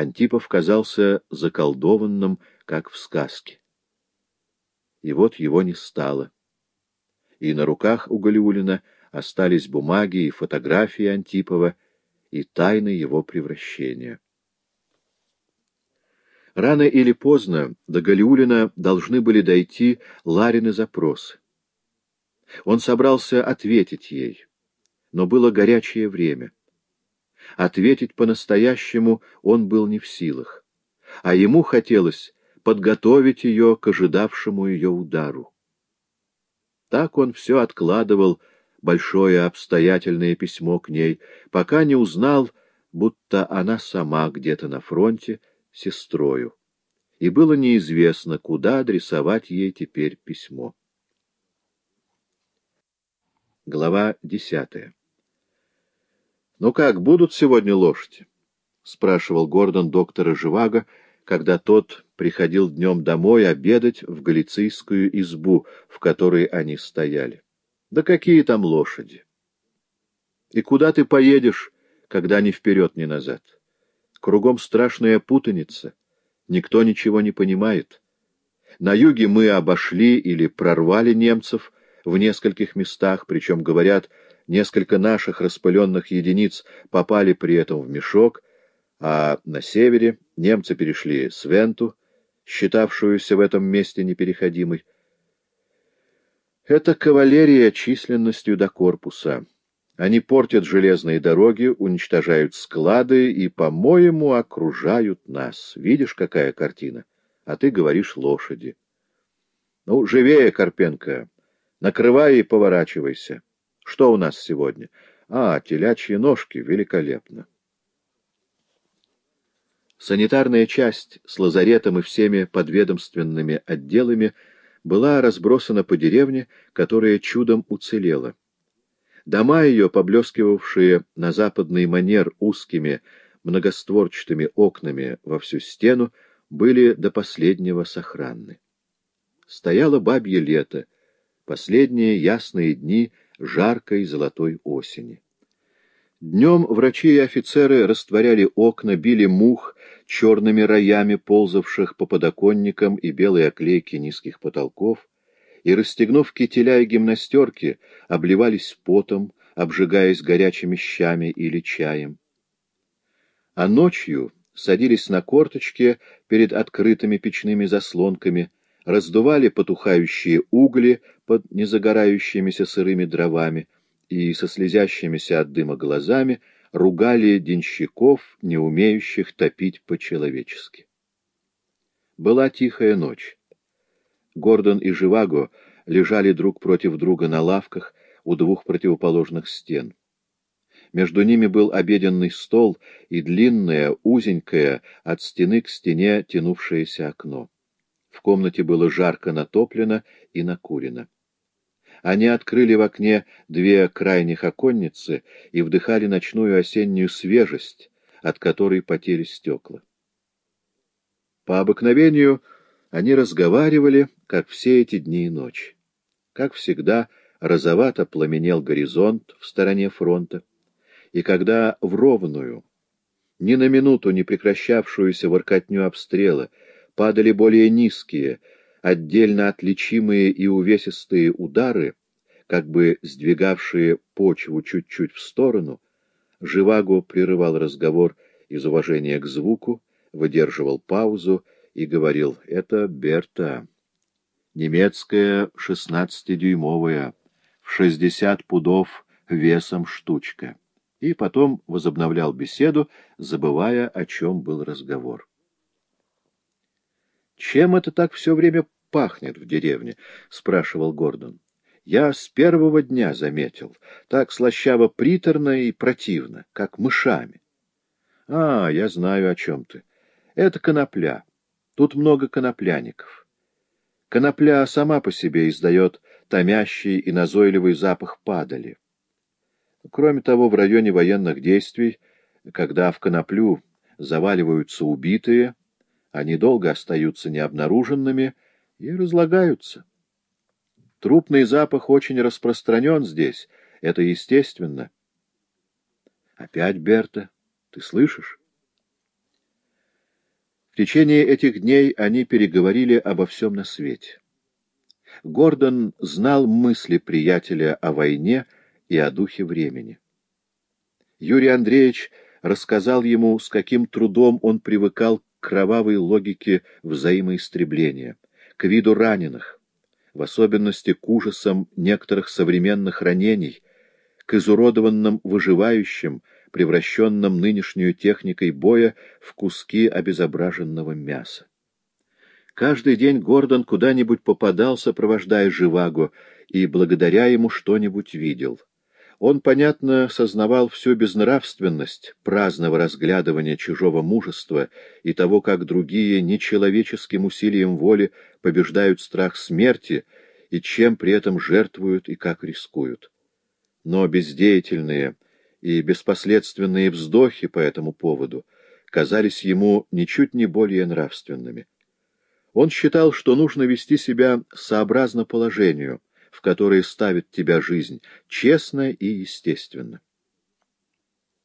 Антипов казался заколдованным, как в сказке. И вот его не стало. И на руках у Галиулина остались бумаги и фотографии Антипова, и тайны его превращения. Рано или поздно до Галиулина должны были дойти Ларины запросы. Он собрался ответить ей, но было горячее время. Ответить по-настоящему он был не в силах, а ему хотелось подготовить ее к ожидавшему ее удару. Так он все откладывал, большое обстоятельное письмо к ней, пока не узнал, будто она сама где-то на фронте, сестрою, и было неизвестно, куда адресовать ей теперь письмо. Глава десятая «Ну как, будут сегодня лошади?» — спрашивал Гордон доктора Живаго, когда тот приходил днем домой обедать в галицийскую избу, в которой они стояли. «Да какие там лошади?» «И куда ты поедешь, когда ни вперед, ни назад?» Кругом страшная путаница. Никто ничего не понимает. На юге мы обошли или прорвали немцев в нескольких местах, причем, говорят, несколько наших распыленных единиц попали при этом в мешок, а на севере немцы перешли Свенту, считавшуюся в этом месте непереходимой. Это кавалерия численностью до корпуса. Они портят железные дороги, уничтожают склады и, по-моему, окружают нас. Видишь, какая картина? А ты говоришь лошади. Ну, живее, Карпенко. Накрывай и поворачивайся. Что у нас сегодня? А, телячьи ножки. Великолепно. Санитарная часть с лазаретом и всеми подведомственными отделами была разбросана по деревне, которая чудом уцелела. Дома ее, поблескивавшие на западный манер узкими многостворчатыми окнами во всю стену, были до последнего сохранны. Стояло бабье лето, последние ясные дни жаркой золотой осени. Днем врачи и офицеры растворяли окна, били мух черными роями, ползавших по подоконникам и белой оклейке низких потолков, и, расстегнув кителя и гимнастерки, обливались потом, обжигаясь горячими щами или чаем. А ночью садились на корточки перед открытыми печными заслонками, раздували потухающие угли под незагорающимися сырыми дровами и со слезящимися от дыма глазами ругали денщиков, не умеющих топить по-человечески. Была тихая ночь. Гордон и Живаго лежали друг против друга на лавках у двух противоположных стен. Между ними был обеденный стол и длинное, узенькое, от стены к стене тянувшееся окно. В комнате было жарко натоплено и накурено. Они открыли в окне две крайних оконницы и вдыхали ночную осеннюю свежесть, от которой потели стекла. По обыкновению они разговаривали, как все эти дни и ночи. Как всегда, розовато пламенел горизонт в стороне фронта, и когда в ровную, ни на минуту не прекращавшуюся воркотню обстрела падали более низкие, отдельно отличимые и увесистые удары, как бы сдвигавшие почву чуть-чуть в сторону, Живаго прерывал разговор из уважения к звуку, выдерживал паузу и говорил, «Это Берта, немецкая шестнадцатидюймовая, в шестьдесят пудов весом штучка». И потом возобновлял беседу, забывая, о чем был разговор. «Чем это так все время пахнет в деревне?» — спрашивал Гордон. «Я с первого дня заметил. Так слащаво-приторно и противно, как мышами». «А, я знаю, о чем ты. Это конопля. Тут много конопляников. Конопля сама по себе издает томящий и назойливый запах падали. Кроме того, в районе военных действий, когда в коноплю заваливаются убитые, они долго остаются необнаруженными и разлагаются. Трупный запах очень распространен здесь, это естественно. Опять Берта, ты слышишь? течение этих дней они переговорили обо всем на свете. Гордон знал мысли приятеля о войне и о духе времени. Юрий Андреевич рассказал ему, с каким трудом он привыкал кровавой логике взаимоистребления, к виду раненых, в особенности к ужасам некоторых современных ранений, к изуродованным выживающим, превращенным нынешнюю техникой боя в куски обезображенного мяса. Каждый день Гордон куда-нибудь попадал, сопровождая Живаго, и благодаря ему что-нибудь видел. Он, понятно, сознавал всю безнравственность праздного разглядывания чужого мужества и того, как другие нечеловеческим усилием воли побеждают страх смерти и чем при этом жертвуют и как рискуют. Но бездеятельные и беспоследственные вздохи по этому поводу казались ему ничуть не более нравственными. Он считал, что нужно вести себя сообразно положению, в которое ставит тебя жизнь, честно и естественно.